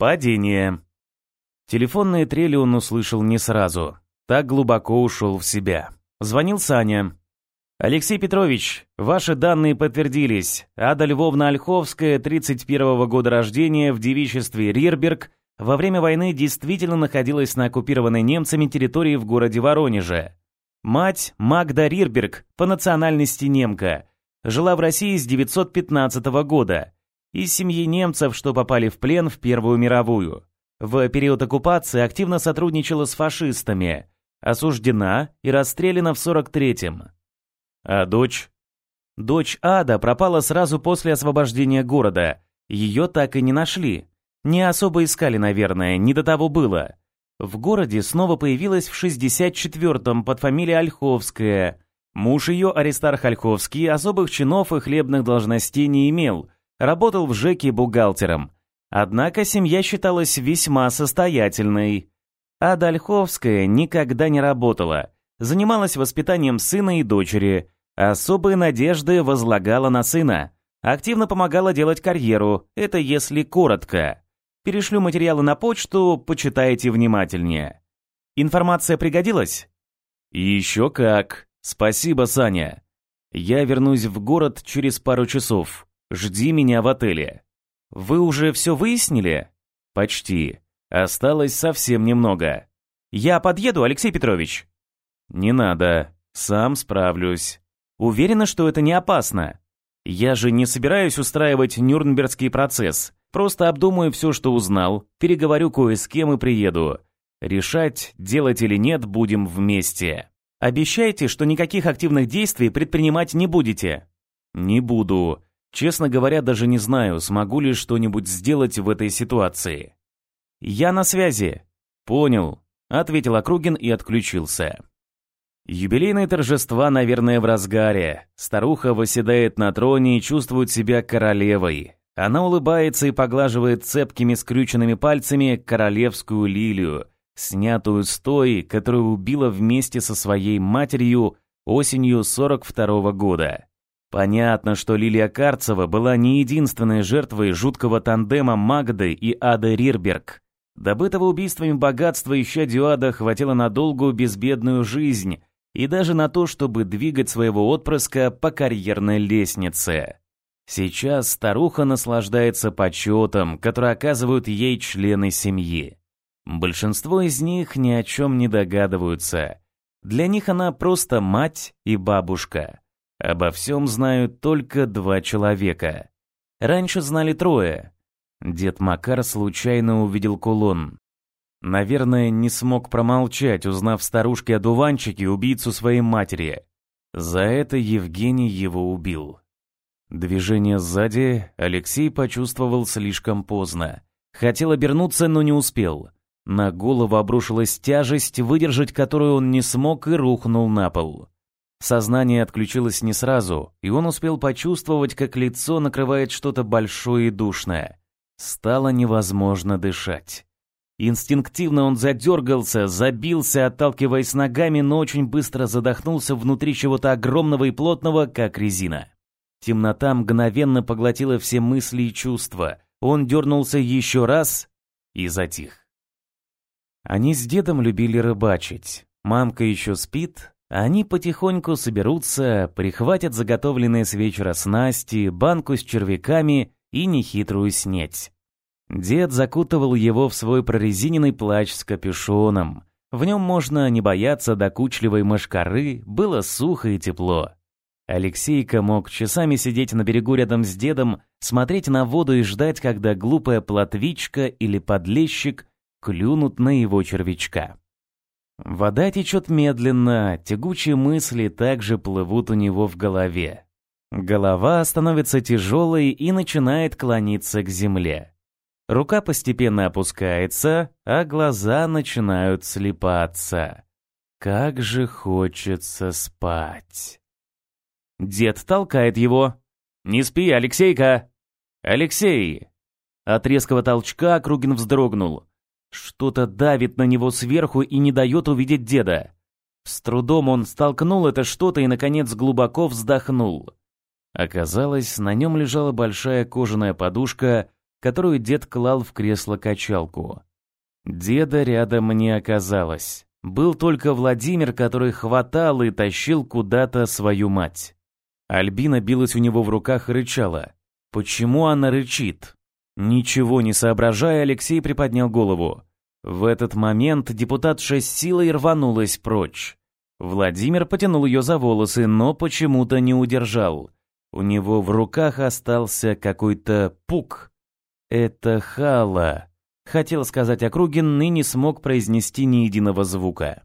Падение. Телефонные трели он услышал не сразу. Так глубоко ушел в себя. Звонил Саня. «Алексей Петрович, ваши данные подтвердились. Ада Львовна Ольховская, 31-го года рождения, в девичестве Рирберг, во время войны действительно находилась на оккупированной немцами территории в городе Воронеже. Мать Магда Рирберг, по национальности немка, жила в России с 915 года. Из семьи немцев, что попали в плен в Первую мировую. В период оккупации активно сотрудничала с фашистами. Осуждена и расстреляна в 43-м. А дочь? Дочь Ада пропала сразу после освобождения города. Ее так и не нашли. Не особо искали, наверное, не до того было. В городе снова появилась в 64-м под фамилией Ольховская. Муж ее, Аристарх Ольховский, особых чинов и хлебных должностей не имел, работал в ЖЭКе бухгалтером. Однако семья считалась весьма состоятельной. Ада Ольховская никогда не работала, занималась воспитанием сына и дочери, особые надежды возлагала на сына, активно помогала делать карьеру, это если коротко. Перешлю материалы на почту, почитайте внимательнее. Информация пригодилась? Еще как. Спасибо, Саня. Я вернусь в город через пару часов. Жди меня в отеле. Вы уже все выяснили? Почти. Осталось совсем немного. Я подъеду, Алексей Петрович. Не надо. Сам справлюсь. Уверена, что это не опасно. Я же не собираюсь устраивать Нюрнбергский процесс. Просто обдумаю все, что узнал, переговорю кое с кем и приеду. Решать, делать или нет, будем вместе. Обещайте, что никаких активных действий предпринимать не будете. Не буду. Честно говоря, даже не знаю, смогу ли что-нибудь сделать в этой ситуации. Я на связи. Понял, ответил Округин и отключился. Юбилейные торжества, наверное, в разгаре. Старуха восседает на троне и чувствует себя королевой. Она улыбается и поглаживает цепкими скрюченными пальцами королевскую лилию, снятую с той, которую убила вместе со своей матерью осенью 42 -го года. Понятно, что Лилия Карцева была не единственной жертвой жуткого тандема Магды и Ады Рирберг. Добытого убийствами богатства еще Дюада хватило на долгую безбедную жизнь и даже на то, чтобы двигать своего отпрыска по карьерной лестнице. Сейчас старуха наслаждается почетом, который оказывают ей члены семьи. Большинство из них ни о чем не догадываются. Для них она просто мать и бабушка. Обо всем знают только два человека. Раньше знали трое. Дед Макар случайно увидел кулон. Наверное, не смог промолчать, узнав старушке-одуванчике убийцу своей матери. За это Евгений его убил. Движение сзади Алексей почувствовал слишком поздно. Хотел обернуться, но не успел. На голову обрушилась тяжесть, выдержать которую он не смог и рухнул на пол. Сознание отключилось не сразу, и он успел почувствовать, как лицо накрывает что-то большое и душное. Стало невозможно дышать. Инстинктивно он задергался, забился, отталкиваясь ногами, но очень быстро задохнулся внутри чего-то огромного и плотного, как резина. Темнота мгновенно поглотила все мысли и чувства. Он дернулся еще раз и затих. Они с дедом любили рыбачить. Мамка еще спит, они потихоньку соберутся, прихватят заготовленные с вечера снасти, банку с червяками и нехитрую снеть. Дед закутывал его в свой прорезиненный плащ с капюшоном. В нем можно не бояться докучливой мошкары, было сухо и тепло. Алексейка мог часами сидеть на берегу рядом с дедом, смотреть на воду и ждать, когда глупая плотвичка или подлещик клюнут на его червячка. Вода течет медленно, тягучие мысли также плывут у него в голове. Голова становится тяжелой и начинает клониться к земле. Рука постепенно опускается, а глаза начинают слепаться. Как же хочется спать. Дед толкает его. «Не спи, Алексейка!» «Алексей!» От резкого толчка Кругин вздрогнул. Что-то давит на него сверху и не дает увидеть деда. С трудом он столкнул это что-то и, наконец, глубоко вздохнул. Оказалось, на нем лежала большая кожаная подушка, которую дед клал в кресло-качалку. Деда рядом не оказалось. Был только Владимир, который хватал и тащил куда-то свою мать. Альбина билась у него в руках и рычала. Почему она рычит? Ничего не соображая, Алексей приподнял голову. В этот момент депутатша с силой рванулась прочь. Владимир потянул ее за волосы, но почему-то не удержал. У него в руках остался какой-то пук. «Это Хала», — хотел сказать Округин, и не смог произнести ни единого звука.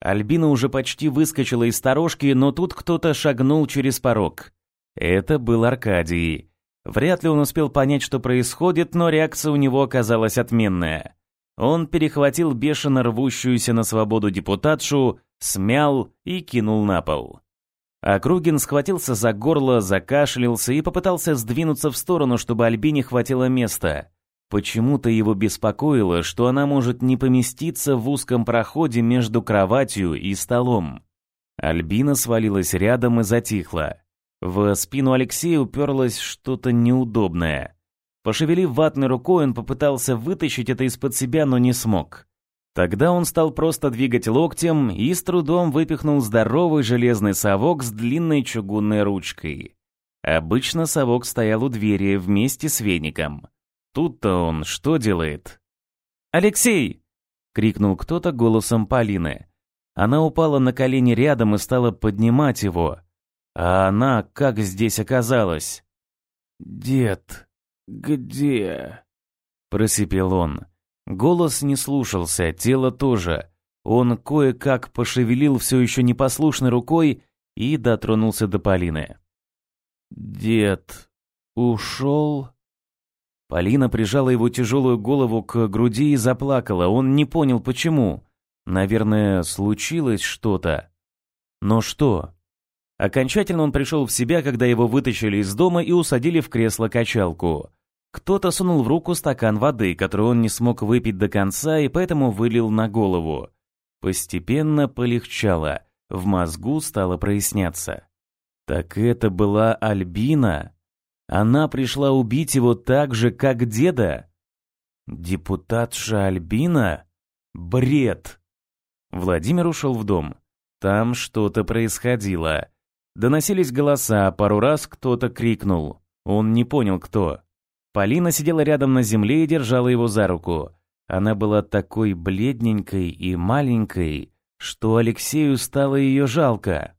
Альбина уже почти выскочила из сторожки, но тут кто-то шагнул через порог. Это был Аркадий. Вряд ли он успел понять, что происходит, но реакция у него оказалась отменная. Он перехватил бешено рвущуюся на свободу депутатшу, смял и кинул на пол. Округин схватился за горло, закашлялся и попытался сдвинуться в сторону, чтобы Альбине хватило места. Почему-то его беспокоило, что она может не поместиться в узком проходе между кроватью и столом. Альбина свалилась рядом и затихла. В спину Алексея уперлось что-то неудобное. Пошевелив ватной рукой, он попытался вытащить это из-под себя, но не смог. Тогда он стал просто двигать локтем и с трудом выпихнул здоровый железный совок с длинной чугунной ручкой. Обычно совок стоял у двери вместе с веником. Тут-то он что делает? «Алексей!» — крикнул кто-то голосом Полины. Она упала на колени рядом и стала поднимать его. А она как здесь оказалась? «Дед!» «Где?» — просипел он. Голос не слушался, тело тоже. Он кое-как пошевелил все еще непослушной рукой и дотронулся до Полины. «Дед ушел?» Полина прижала его тяжелую голову к груди и заплакала. Он не понял, почему. Наверное, случилось что-то. Но что? Окончательно он пришел в себя, когда его вытащили из дома и усадили в кресло-качалку. Кто-то сунул в руку стакан воды, который он не смог выпить до конца и поэтому вылил на голову. Постепенно полегчало, в мозгу стало проясняться. Так это была Альбина? Она пришла убить его так же, как деда? Депутатша Альбина? Бред! Владимир ушел в дом. Там что-то происходило. Доносились голоса, пару раз кто-то крикнул. Он не понял, кто. Полина сидела рядом на земле и держала его за руку. Она была такой бледненькой и маленькой, что Алексею стало ее жалко.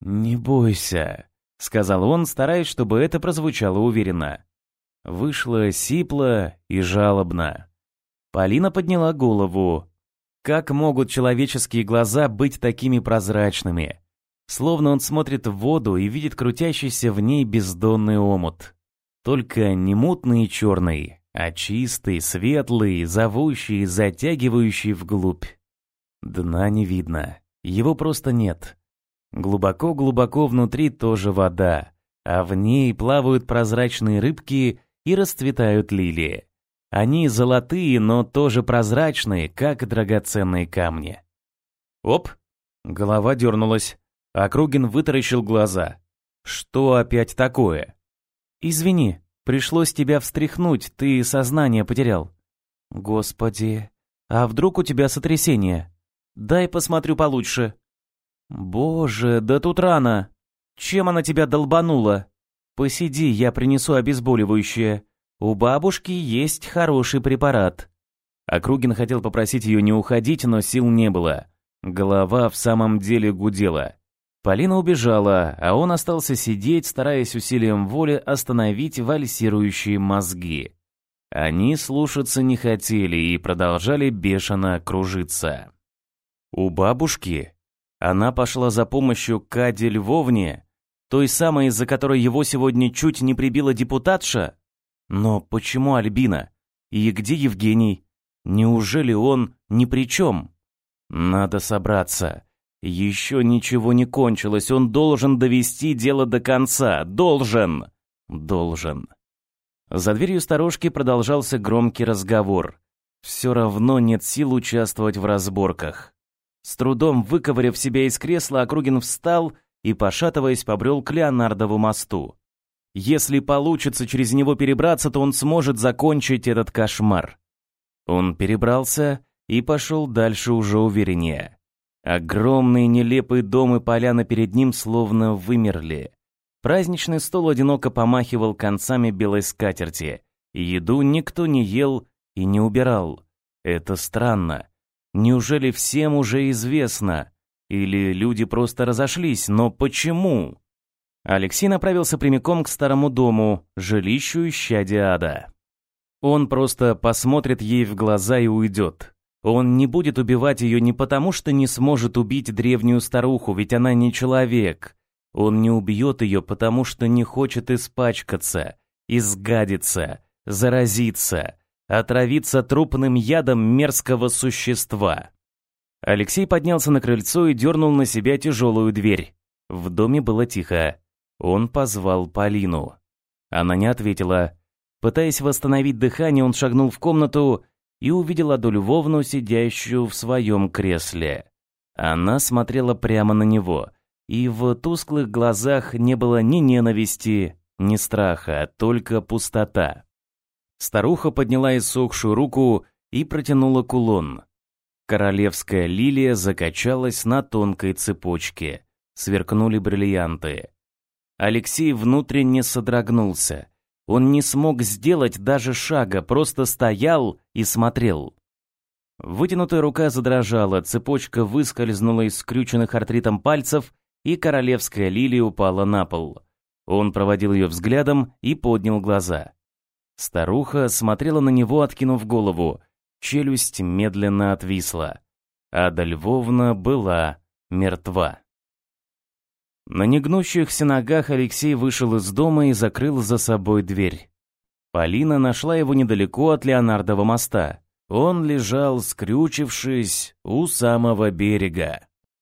«Не бойся», — сказал он, стараясь, чтобы это прозвучало уверенно. Вышло сипло и жалобно. Полина подняла голову. Как могут человеческие глаза быть такими прозрачными? Словно он смотрит в воду и видит крутящийся в ней бездонный омут. Только не мутный и черный, а чистый, светлый, зовущий, затягивающий вглубь. Дна не видно, его просто нет. Глубоко-глубоко внутри тоже вода, а в ней плавают прозрачные рыбки и расцветают лилии. Они золотые, но тоже прозрачные, как драгоценные камни. Оп! Голова дернулась. Округин вытаращил глаза. Что опять такое? «Извини, пришлось тебя встряхнуть, ты сознание потерял». «Господи, а вдруг у тебя сотрясение? Дай посмотрю получше». «Боже, да тут рано. Чем она тебя долбанула? Посиди, я принесу обезболивающее. У бабушки есть хороший препарат». Округин хотел попросить ее не уходить, но сил не было. Голова в самом деле гудела. Полина убежала, а он остался сидеть, стараясь усилием воли остановить вальсирующие мозги. Они слушаться не хотели и продолжали бешено кружиться. У бабушки она пошла за помощью к Каде Львовне, той самой, из-за которой его сегодня чуть не прибила депутатша? Но почему Альбина? И где Евгений? Неужели он ни при чем? Надо собраться. Еще ничего не кончилось, он должен довести дело до конца. Должен! Должен. За дверью сторожки продолжался громкий разговор. Все равно нет сил участвовать в разборках. С трудом выковыряв себя из кресла, Округин встал и, пошатываясь, побрел к Леонардову мосту. Если получится через него перебраться, то он сможет закончить этот кошмар. Он перебрался и пошел дальше уже увереннее. Огромные нелепые дома и поляна перед ним словно вымерли. Праздничный стол одиноко помахивал концами белой скатерти. Еду никто не ел и не убирал. Это странно. Неужели всем уже известно? Или люди просто разошлись, но почему? Алексей направился прямиком к старому дому, жилищу исчадия ада. Он просто посмотрит ей в глаза и уйдет. Он не будет убивать ее не потому, что не сможет убить древнюю старуху, ведь она не человек. Он не убьет ее, потому что не хочет испачкаться, изгадиться, заразиться, отравиться трупным ядом мерзкого существа. Алексей поднялся на крыльцо и дернул на себя тяжелую дверь. В доме было тихо. Он позвал Полину. Она не ответила. Пытаясь восстановить дыхание, он шагнул в комнату и увидел Аду Львовну, сидящую в своем кресле. Она смотрела прямо на него, и в тусклых глазах не было ни ненависти, ни страха, только пустота. Старуха подняла иссохшую руку и протянула кулон. Королевская лилия закачалась на тонкой цепочке. Сверкнули бриллианты. Алексей внутренне содрогнулся. Он не смог сделать даже шага, просто стоял и смотрел. Вытянутая рука задрожала, цепочка выскользнула из скрюченных артритом пальцев, и королевская лилия упала на пол. Он проводил ее взглядом и поднял глаза. Старуха смотрела на него, откинув голову. Челюсть медленно отвисла. Ада Львовна была мертва. На негнущихся ногах Алексей вышел из дома и закрыл за собой дверь. Полина нашла его недалеко от Леонардова моста. Он лежал, скрючившись, у самого берега.